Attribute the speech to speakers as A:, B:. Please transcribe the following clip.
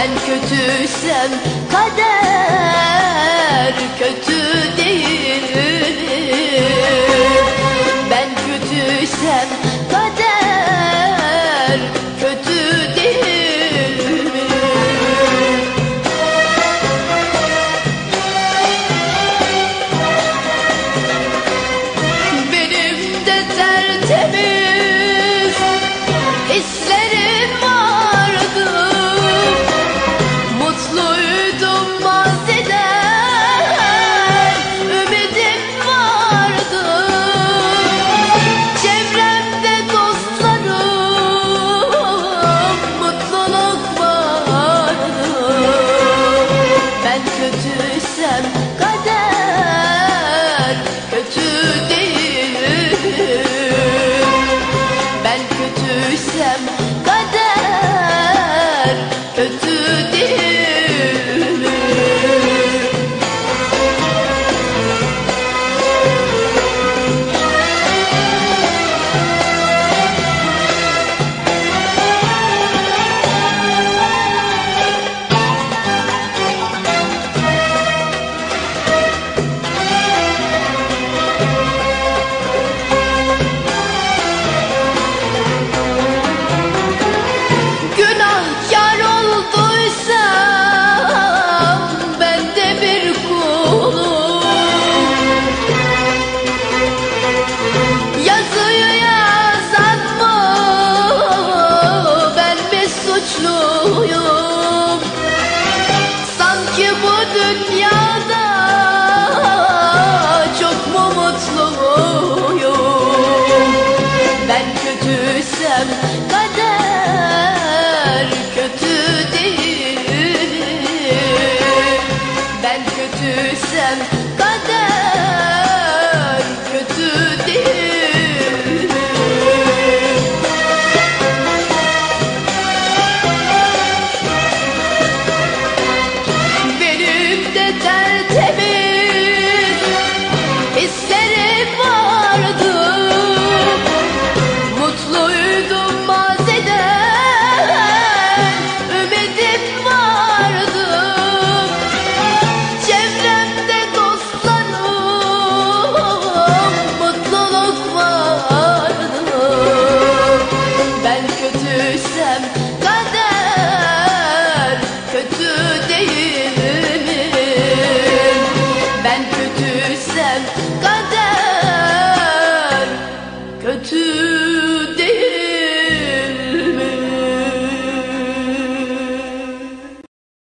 A: ben kötüysem kader kötü değil. Kötü değil görsem kader kötü değil. Ben kötüysem kader bütün